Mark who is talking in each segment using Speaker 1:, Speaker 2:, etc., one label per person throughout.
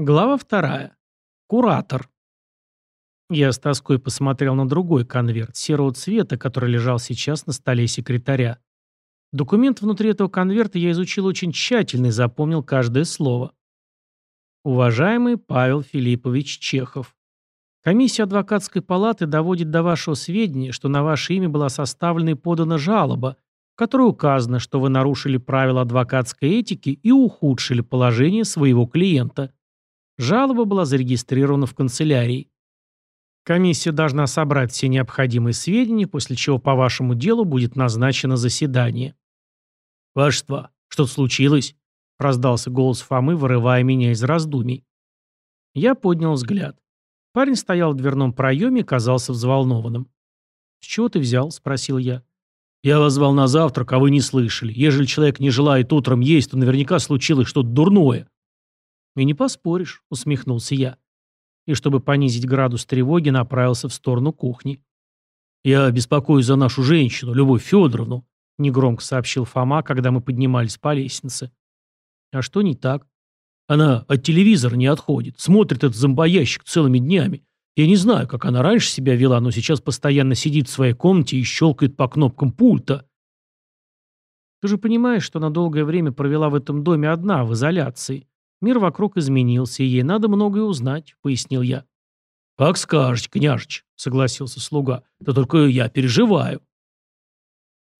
Speaker 1: Глава вторая. Куратор. Я с тоской посмотрел на другой конверт, серого цвета, который лежал сейчас на столе секретаря. Документ внутри этого конверта я изучил очень тщательно и запомнил каждое слово. Уважаемый Павел Филиппович Чехов. Комиссия адвокатской палаты доводит до вашего сведения, что на ваше имя была составлена и подана жалоба, в которой указано, что вы нарушили правила адвокатской этики и ухудшили положение своего клиента. Жалоба была зарегистрирована в канцелярии. Комиссия должна собрать все необходимые сведения, после чего по вашему делу будет назначено заседание. «Вашество, что-то случилось?» – раздался голос Фомы, вырывая меня из раздумий. Я поднял взгляд. Парень стоял в дверном проеме и казался взволнованным. «С чего ты взял?» – спросил я. «Я вас звал на завтрак, а вы не слышали. Ежели человек не желает утром есть, то наверняка случилось что-то дурное». «И не поспоришь», — усмехнулся я. И чтобы понизить градус тревоги, направился в сторону кухни. «Я беспокоюсь за нашу женщину, Любовь Федоровну», — негромко сообщил Фома, когда мы поднимались по лестнице. «А что не так?» «Она от телевизора не отходит, смотрит этот зомбоящик целыми днями. Я не знаю, как она раньше себя вела, но сейчас постоянно сидит в своей комнате и щелкает по кнопкам пульта». «Ты же понимаешь, что она долгое время провела в этом доме одна, в изоляции. Мир вокруг изменился, и ей надо многое узнать», — пояснил я. «Как скажете, княжич», — согласился слуга. «Да только я переживаю».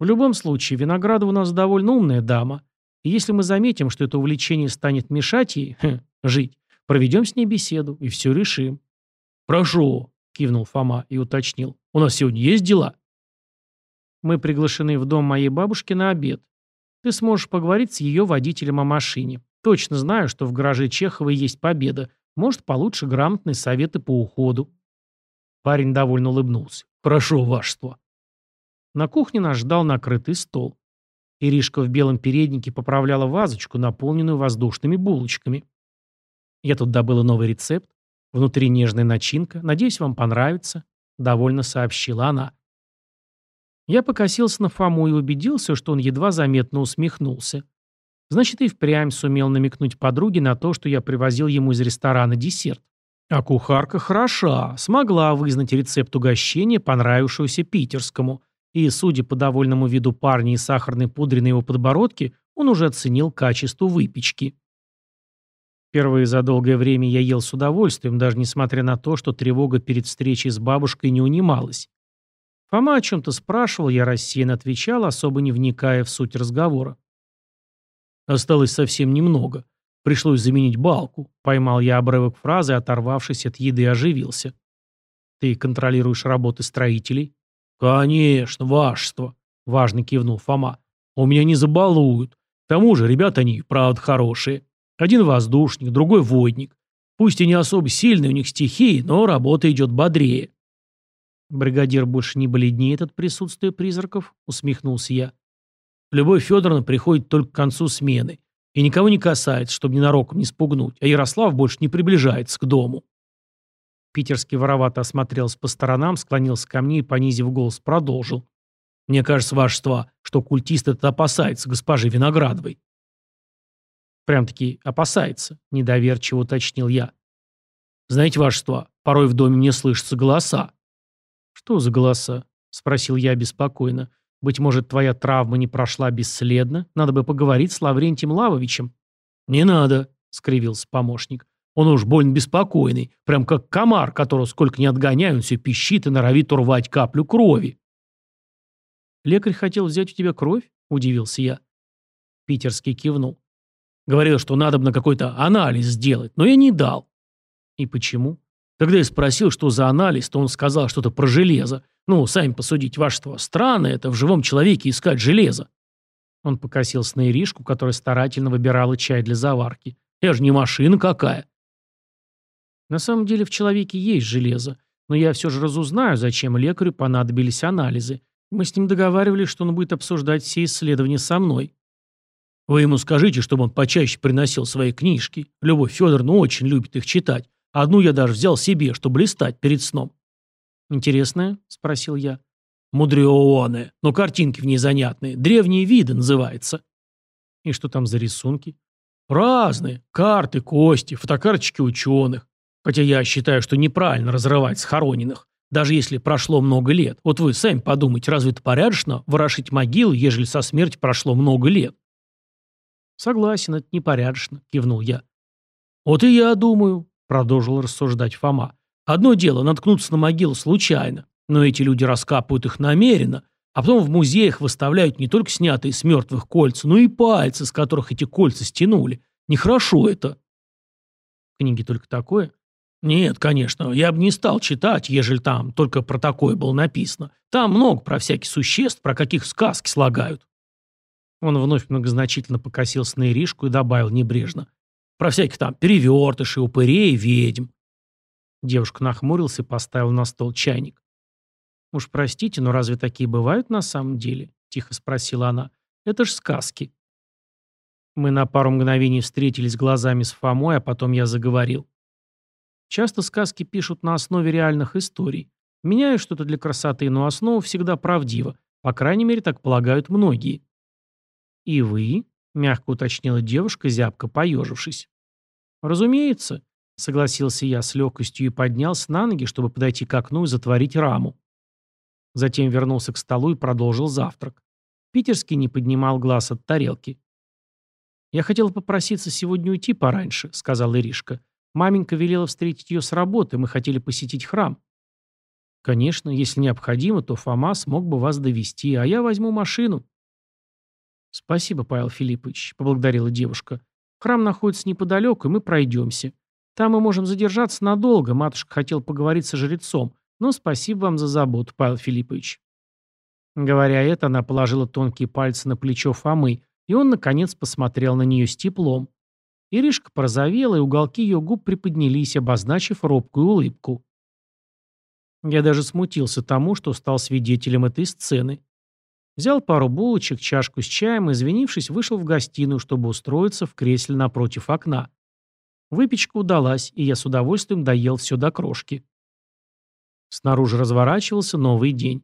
Speaker 1: В любом случае, Виноградова у нас довольно умная дама. И если мы заметим, что это увлечение станет мешать ей хм, жить, проведем с ней беседу и все решим. «Прошу», — кивнул Фома и уточнил. «У нас сегодня есть дела?» «Мы приглашены в дом моей бабушки на обед. Ты сможешь поговорить с ее водителем о машине. Точно знаю, что в гараже Чехова есть победа. Может, получше грамотные советы по уходу. Парень довольно улыбнулся. Прошу, вашество. На кухне нас ждал накрытый стол. Иришка в белом переднике поправляла вазочку, наполненную воздушными булочками. Я тут добыла новый рецепт. Внутри нежная начинка. Надеюсь, вам понравится. Довольно сообщила она. Я покосился на Фому и убедился, что он едва заметно усмехнулся. Значит, и впрямь сумел намекнуть подруге на то, что я привозил ему из ресторана десерт. А кухарка хороша, смогла вызнать рецепт угощения, понравившегося питерскому. И, судя по довольному виду парня и сахарной пудре на его подбородке, он уже оценил качество выпечки. Впервые за долгое время я ел с удовольствием, даже несмотря на то, что тревога перед встречей с бабушкой не унималась. Фома о чем-то спрашивал, я рассеянно отвечал, особо не вникая в суть разговора. Осталось совсем немного. Пришлось заменить балку. Поймал я обрывок фразы, оторвавшись от еды, оживился. Ты контролируешь работы строителей? Конечно, вашество. Важно кивнул Фома. У меня не забалуют. К тому же, ребята они, правда, хорошие. Один воздушник, другой водник. Пусть и не особо сильные у них стихии, но работа идет бодрее. Бригадир больше не бледнеет от присутствия призраков, усмехнулся я. Любовь Федоровна приходит только к концу смены. И никого не касается, чтобы ненароком не спугнуть, а Ярослав больше не приближается к дому. Питерский воровато осмотрелся по сторонам, склонился ко мне и, понизив голос, продолжил. «Мне кажется, вашество, что культист этот опасается госпожи Виноградовой». «Прям-таки опасается», — недоверчиво уточнил я. «Знаете, вашество, порой в доме мне слышатся голоса». «Что за голоса?» — спросил я беспокойно. Быть может, твоя травма не прошла бесследно? Надо бы поговорить с Лаврентием Лавовичем». «Не надо», — скривился помощник. «Он уж больно беспокойный, прям как комар, которого сколько не отгоняю, он все пищит и норовит урвать каплю крови». «Лекарь хотел взять у тебя кровь?» — удивился я. Питерский кивнул. Говорил, что надо бы на какой-то анализ сделать, но я не дал. И почему? Когда я спросил, что за анализ, то он сказал что-то про железо. Ну, сами посудите, вашество. Странно это в живом человеке искать железо. Он покосился на Иришку, которая старательно выбирала чай для заварки. Я же не машина какая. На самом деле в человеке есть железо, но я все же разузнаю, зачем лекарю понадобились анализы. Мы с ним договаривались, что он будет обсуждать все исследования со мной. Вы ему скажите, чтобы он почаще приносил свои книжки. Любовь Федоровна очень любит их читать. Одну я даже взял себе, чтобы листать перед сном. «Интересное?» — спросил я. «Мудреоне, но картинки в ней занятные. Древние виды называется». «И что там за рисунки?» Разные. Карты, кости, фотокарточки ученых. Хотя я считаю, что неправильно разрывать схороненных, даже если прошло много лет. Вот вы сами подумайте, разве это порядочно ворошить могилы, ежели со смерти прошло много лет? Согласен, это непорядочно, кивнул я. Вот и я думаю, продолжил рассуждать Фома. Одно дело наткнуться на могилу случайно, но эти люди раскапывают их намеренно, а потом в музеях выставляют не только снятые с мертвых кольца, но и пальцы, с которых эти кольца стянули. Нехорошо это. Книги только такое? Нет, конечно, я бы не стал читать, ежели там только про такое было написано. Там много про всяких существ, про каких сказки слагают. Он вновь многозначительно покосился на Иришку и добавил небрежно. Про всяких там перевертышей, упырей, ведьм. Девушка нахмурился и поставил на стол чайник. «Уж простите, но разве такие бывают на самом деле?» — тихо спросила она. «Это ж сказки». Мы на пару мгновений встретились глазами с Фомой, а потом я заговорил. Часто сказки пишут на основе реальных историй. Меняют что-то для красоты, но основа всегда правдива. По крайней мере, так полагают многие. «И вы?» — мягко уточнила девушка, зябко поежившись. «Разумеется», — согласился я с легкостью и поднялся на ноги, чтобы подойти к окну и затворить раму. Затем вернулся к столу и продолжил завтрак. Питерский не поднимал глаз от тарелки. «Я хотел попроситься сегодня уйти пораньше», — сказал Иришка. «Маменька велела встретить ее с работы, мы хотели посетить храм». «Конечно, если необходимо, то Фома смог бы вас довести, а я возьму машину». «Спасибо, Павел Филиппович», — поблагодарила девушка. «Храм находится неподалеку, и мы пройдемся. Там мы можем задержаться надолго, матушка хотел поговорить со жрецом, но спасибо вам за заботу, Павел Филиппович». Говоря это, она положила тонкие пальцы на плечо Фомы, и он, наконец, посмотрел на нее с теплом. Иришка порозовела, и уголки ее губ приподнялись, обозначив робкую улыбку. Я даже смутился тому, что стал свидетелем этой сцены. Взял пару булочек, чашку с чаем и, извинившись, вышел в гостиную, чтобы устроиться в кресле напротив окна. Выпечка удалась, и я с удовольствием доел все до крошки. Снаружи разворачивался новый день.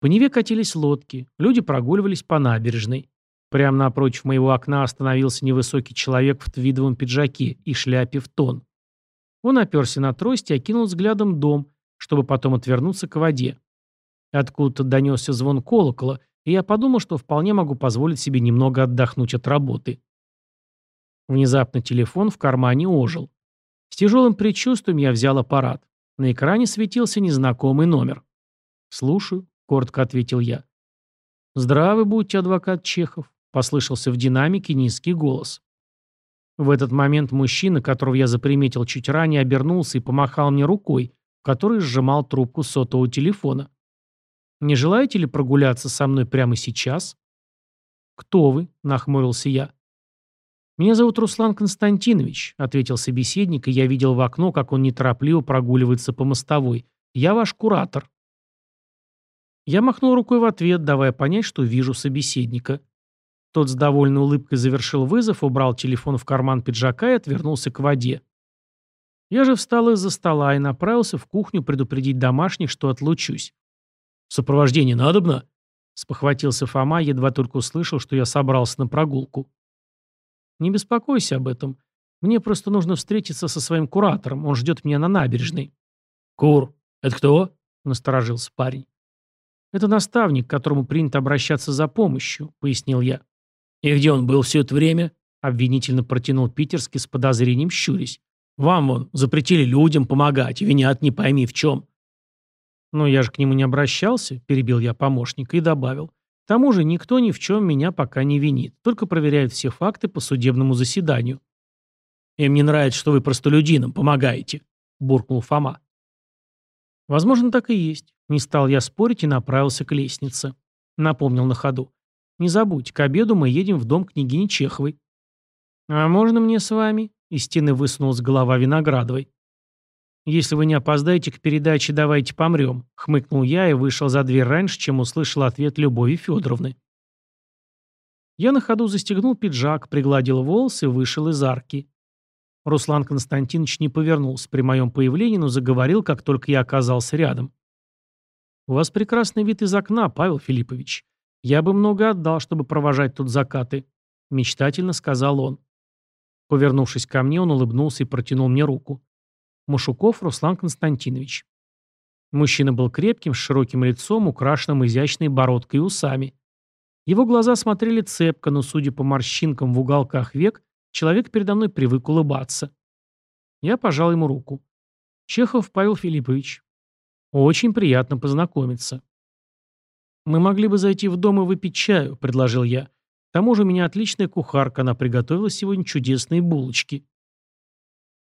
Speaker 1: По Неве катились лодки, люди прогуливались по набережной. Прямо напротив моего окна остановился невысокий человек в твидовом пиджаке и шляпе в тон. Он оперся на трость и окинул взглядом дом, чтобы потом отвернуться к воде. Откуда-то донесся звон колокола, и я подумал, что вполне могу позволить себе немного отдохнуть от работы. Внезапно телефон в кармане ожил. С тяжелым предчувствием я взял аппарат. На экране светился незнакомый номер. «Слушаю», — коротко ответил я. «Здравы будьте, адвокат Чехов», — послышался в динамике низкий голос. В этот момент мужчина, которого я заприметил чуть ранее, обернулся и помахал мне рукой, в которой сжимал трубку сотового телефона. «Не желаете ли прогуляться со мной прямо сейчас?» «Кто вы?» — нахмурился я. «Меня зовут Руслан Константинович», — ответил собеседник, и я видел в окно, как он неторопливо прогуливается по мостовой. «Я ваш куратор». Я махнул рукой в ответ, давая понять, что вижу собеседника. Тот с довольной улыбкой завершил вызов, убрал телефон в карман пиджака и отвернулся к воде. Я же встал из-за стола и направился в кухню предупредить домашних, что отлучусь. «Сопровождение надобно?» — спохватился Фома, едва только услышал, что я собрался на прогулку. Не беспокойся об этом. Мне просто нужно встретиться со своим куратором. Он ждет меня на набережной. Кур, это кто? Насторожился парень. Это наставник, к которому принято обращаться за помощью, пояснил я. И где он был все это время? Обвинительно протянул Питерский с подозрением щурясь. Вам вон запретили людям помогать, винят не пойми в чем. Но я же к нему не обращался, перебил я помощника и добавил. К тому же никто ни в чем меня пока не винит, только проверяют все факты по судебному заседанию. «Им не нравится, что вы простолюдинам помогаете», — буркнул Фома. Возможно, так и есть. Не стал я спорить и направился к лестнице. Напомнил на ходу. Не забудь, к обеду мы едем в дом княгини Чеховой. «А можно мне с вами?» Из стены высунулась голова Виноградовой. «Если вы не опоздаете к передаче, давайте помрем», — хмыкнул я и вышел за дверь раньше, чем услышал ответ Любови Федоровны. Я на ходу застегнул пиджак, пригладил волосы вышел из арки. Руслан Константинович не повернулся при моем появлении, но заговорил, как только я оказался рядом. «У вас прекрасный вид из окна, Павел Филиппович. Я бы много отдал, чтобы провожать тут закаты», — мечтательно сказал он. Повернувшись ко мне, он улыбнулся и протянул мне руку. Машуков Руслан Константинович. Мужчина был крепким, с широким лицом, украшенным изящной бородкой и усами. Его глаза смотрели цепко, но, судя по морщинкам в уголках век, человек передо мной привык улыбаться. Я пожал ему руку. Чехов Павел Филиппович. Очень приятно познакомиться. «Мы могли бы зайти в дом и выпить чаю», — предложил я. «К тому же у меня отличная кухарка, она приготовила сегодня чудесные булочки».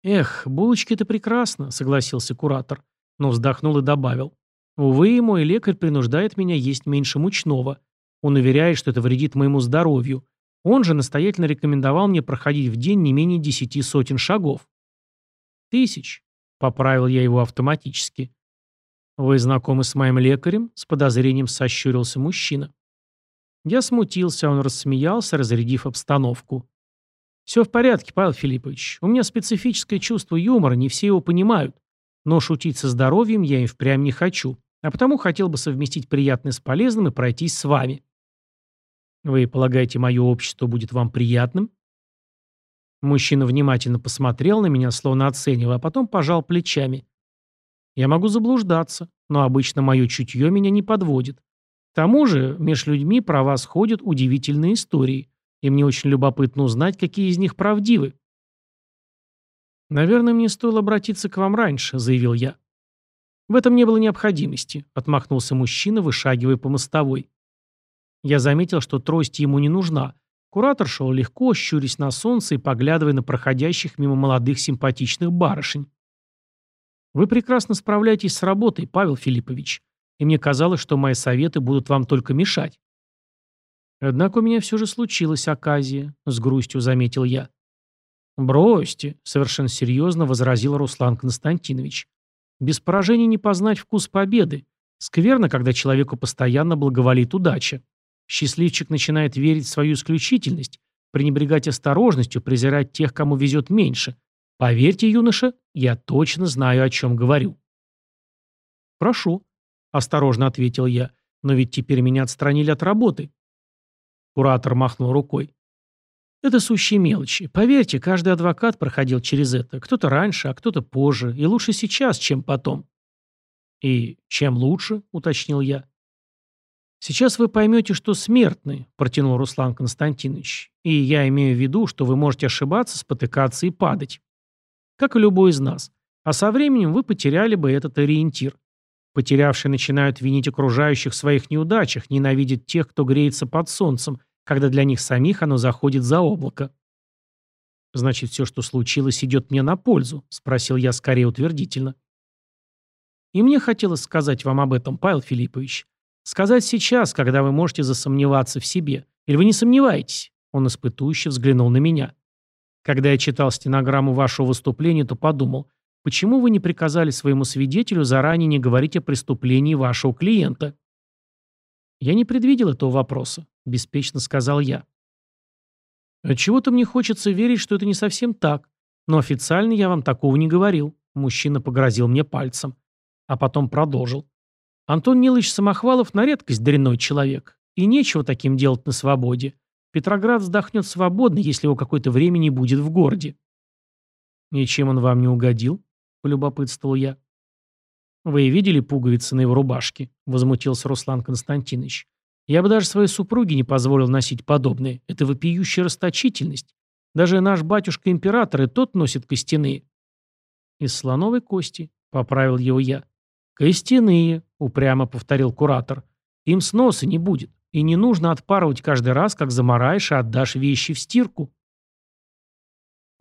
Speaker 1: «Эх, булочки — это прекрасно», — согласился куратор но вздохнул и добавил. «Увы, мой лекарь принуждает меня есть меньше мучного. Он уверяет, что это вредит моему здоровью. Он же настоятельно рекомендовал мне проходить в день не менее десяти сотен шагов». «Тысяч», — поправил я его автоматически. «Вы знакомы с моим лекарем?» — с подозрением сощурился мужчина. Я смутился, он рассмеялся, разрядив обстановку. «Все в порядке, Павел Филиппович. У меня специфическое чувство юмора, не все его понимают. Но шутить со здоровьем я и впрямь не хочу, а потому хотел бы совместить приятное с полезным и пройтись с вами. Вы полагаете, мое общество будет вам приятным? Мужчина внимательно посмотрел на меня, словно оценивая, а потом пожал плечами. Я могу заблуждаться, но обычно мое чутье меня не подводит. К тому же, меж людьми про вас ходят удивительные истории, и мне очень любопытно узнать, какие из них правдивы. «Наверное, мне стоило обратиться к вам раньше», — заявил я. «В этом не было необходимости», — отмахнулся мужчина, вышагивая по мостовой. Я заметил, что трость ему не нужна. Куратор шел легко, щурясь на солнце и поглядывая на проходящих мимо молодых симпатичных барышень. «Вы прекрасно справляетесь с работой, Павел Филиппович, и мне казалось, что мои советы будут вам только мешать». «Однако у меня все же случилась оказия», — с грустью заметил я. «Бросьте», — совершенно серьезно возразил Руслан Константинович. «Без поражения не познать вкус победы. Скверно, когда человеку постоянно благоволит удача. Счастливчик начинает верить в свою исключительность, пренебрегать осторожностью, презирать тех, кому везет меньше. Поверьте, юноша, я точно знаю, о чем говорю». «Прошу», — осторожно ответил я, — «но ведь теперь меня отстранили от работы». Куратор махнул рукой. Это сущие мелочи. Поверьте, каждый адвокат проходил через это. Кто-то раньше, а кто-то позже. И лучше сейчас, чем потом. И чем лучше, уточнил я. Сейчас вы поймете, что смертны, протянул Руслан Константинович. И я имею в виду, что вы можете ошибаться, спотыкаться и падать. Как и любой из нас. А со временем вы потеряли бы этот ориентир. Потерявшие начинают винить окружающих в своих неудачах, ненавидят тех, кто греется под солнцем, когда для них самих оно заходит за облако. «Значит, все, что случилось, идет мне на пользу?» – спросил я скорее утвердительно. «И мне хотелось сказать вам об этом, Павел Филиппович. Сказать сейчас, когда вы можете засомневаться в себе. Или вы не сомневаетесь?» Он испытующе взглянул на меня. Когда я читал стенограмму вашего выступления, то подумал, почему вы не приказали своему свидетелю заранее не говорить о преступлении вашего клиента? Я не предвидел этого вопроса. — беспечно сказал я. «Отчего-то мне хочется верить, что это не совсем так. Но официально я вам такого не говорил». Мужчина погрозил мне пальцем. А потом продолжил. «Антон Нилович Самохвалов на редкость дрянной человек. И нечего таким делать на свободе. Петроград вздохнет свободно, если его какое-то время не будет в городе». «И чем он вам не угодил?» — полюбопытствовал я. «Вы видели пуговицы на его рубашке?» — возмутился Руслан Константинович. Я бы даже своей супруге не позволил носить подобные. Это вопиющая расточительность. Даже наш батюшка-император и тот носит костяные. Из слоновой кости, поправил его я. Костяные, упрямо повторил куратор. Им сноса не будет. И не нужно отпарывать каждый раз, как замараешь и отдашь вещи в стирку.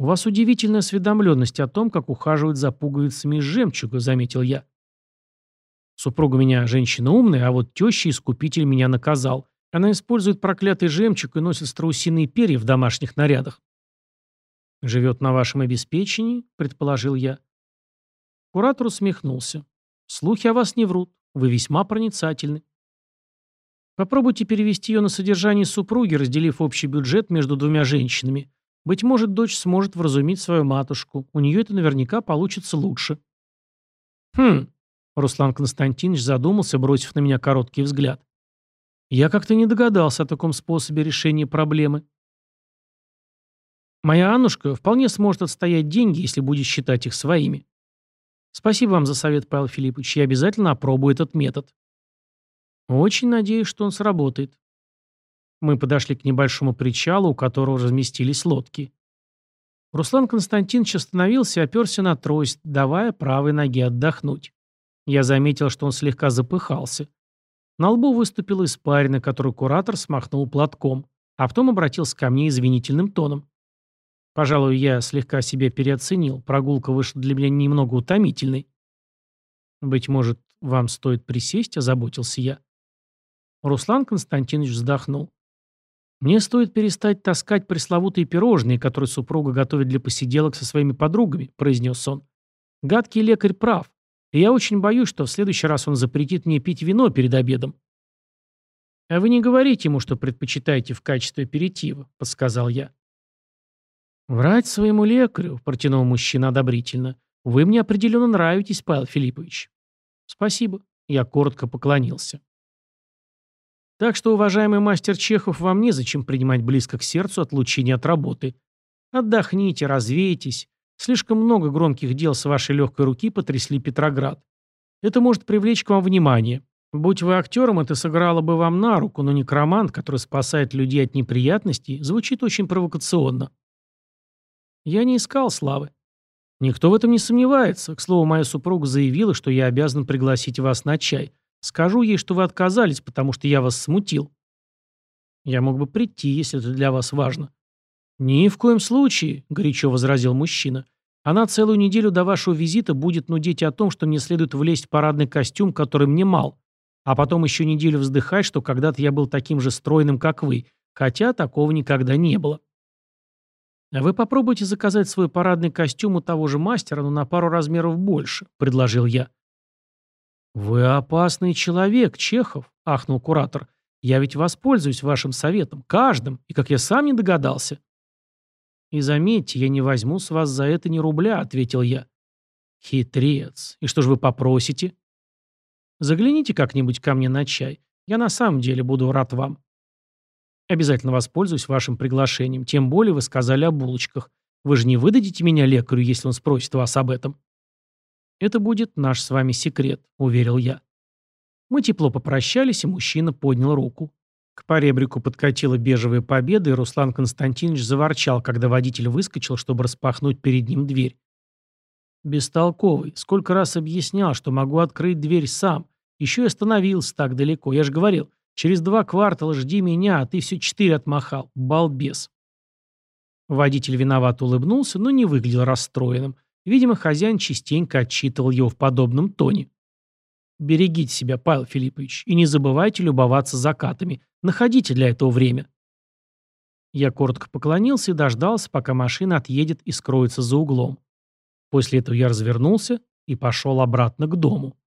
Speaker 1: У вас удивительная осведомленность о том, как ухаживают за пуговицами из жемчуга, заметил я. Супруга меня женщина умная, а вот теща искупитель меня наказал. Она использует проклятый жемчуг и носит страусиные перья в домашних нарядах. «Живет на вашем обеспечении?» – предположил я. Куратор усмехнулся. «Слухи о вас не врут. Вы весьма проницательны. Попробуйте перевести ее на содержание супруги, разделив общий бюджет между двумя женщинами. Быть может, дочь сможет вразумить свою матушку. У нее это наверняка получится лучше». «Хм, Руслан Константинович задумался, бросив на меня короткий взгляд. Я как-то не догадался о таком способе решения проблемы. Моя Аннушка вполне сможет отстоять деньги, если будет считать их своими. Спасибо вам за совет, Павел Филиппович. Я обязательно опробую этот метод. Очень надеюсь, что он сработает. Мы подошли к небольшому причалу, у которого разместились лодки. Руслан Константинович остановился и оперся на трость, давая правой ноге отдохнуть. Я заметил, что он слегка запыхался. На лбу выступила испарина, которую куратор смахнул платком, а потом обратился ко мне извинительным тоном. Пожалуй, я слегка себя переоценил. Прогулка вышла для меня немного утомительной. «Быть может, вам стоит присесть?» – озаботился я. Руслан Константинович вздохнул. «Мне стоит перестать таскать пресловутые пирожные, которые супруга готовит для посиделок со своими подругами», – произнес он. «Гадкий лекарь прав. И я очень боюсь, что в следующий раз он запретит мне пить вино перед обедом». «А вы не говорите ему, что предпочитаете в качестве аперитива», – подсказал я. «Врать своему лекарю», – протянул мужчина одобрительно. «Вы мне определенно нравитесь, Павел Филиппович». «Спасибо», – я коротко поклонился. Так что, уважаемый мастер Чехов, вам незачем принимать близко к сердцу отлучение от работы. Отдохните, развейтесь. Слишком много громких дел с вашей легкой руки потрясли Петроград. Это может привлечь к вам внимание. Будь вы актером, это сыграло бы вам на руку, но некромант, который спасает людей от неприятностей, звучит очень провокационно. Я не искал славы. Никто в этом не сомневается. К слову, моя супруга заявила, что я обязан пригласить вас на чай. Скажу ей, что вы отказались, потому что я вас смутил. Я мог бы прийти, если это для вас важно. Ни в коем случае, горячо возразил мужчина. Она целую неделю до вашего визита будет нудить о том, что мне следует влезть в парадный костюм, который мне мал, а потом еще неделю вздыхать, что когда-то я был таким же стройным, как вы, хотя такого никогда не было. А вы попробуйте заказать свой парадный костюм у того же мастера, но на пару размеров больше, предложил я. «Вы опасный человек, Чехов», — ахнул куратор. «Я ведь воспользуюсь вашим советом, каждым, и как я сам не догадался». «И заметьте, я не возьму с вас за это ни рубля», — ответил я. «Хитрец. И что же вы попросите?» «Загляните как-нибудь ко мне на чай. Я на самом деле буду рад вам». «Обязательно воспользуюсь вашим приглашением. Тем более вы сказали о булочках. Вы же не выдадите меня лекарю, если он спросит вас об этом?» «Это будет наш с вами секрет», — уверил я. Мы тепло попрощались, и мужчина поднял руку. К поребрику подкатила бежевая победа, и Руслан Константинович заворчал, когда водитель выскочил, чтобы распахнуть перед ним дверь. Бестолковый. Сколько раз объяснял, что могу открыть дверь сам. Еще и остановился так далеко. Я же говорил, через два квартала жди меня, а ты все четыре отмахал. Балбес. Водитель виноват улыбнулся, но не выглядел расстроенным. Видимо, хозяин частенько отчитывал его в подобном тоне. Берегите себя, Павел Филиппович, и не забывайте любоваться закатами. Находите для этого время. Я коротко поклонился и дождался, пока машина отъедет и скроется за углом. После этого я развернулся и пошел обратно к дому.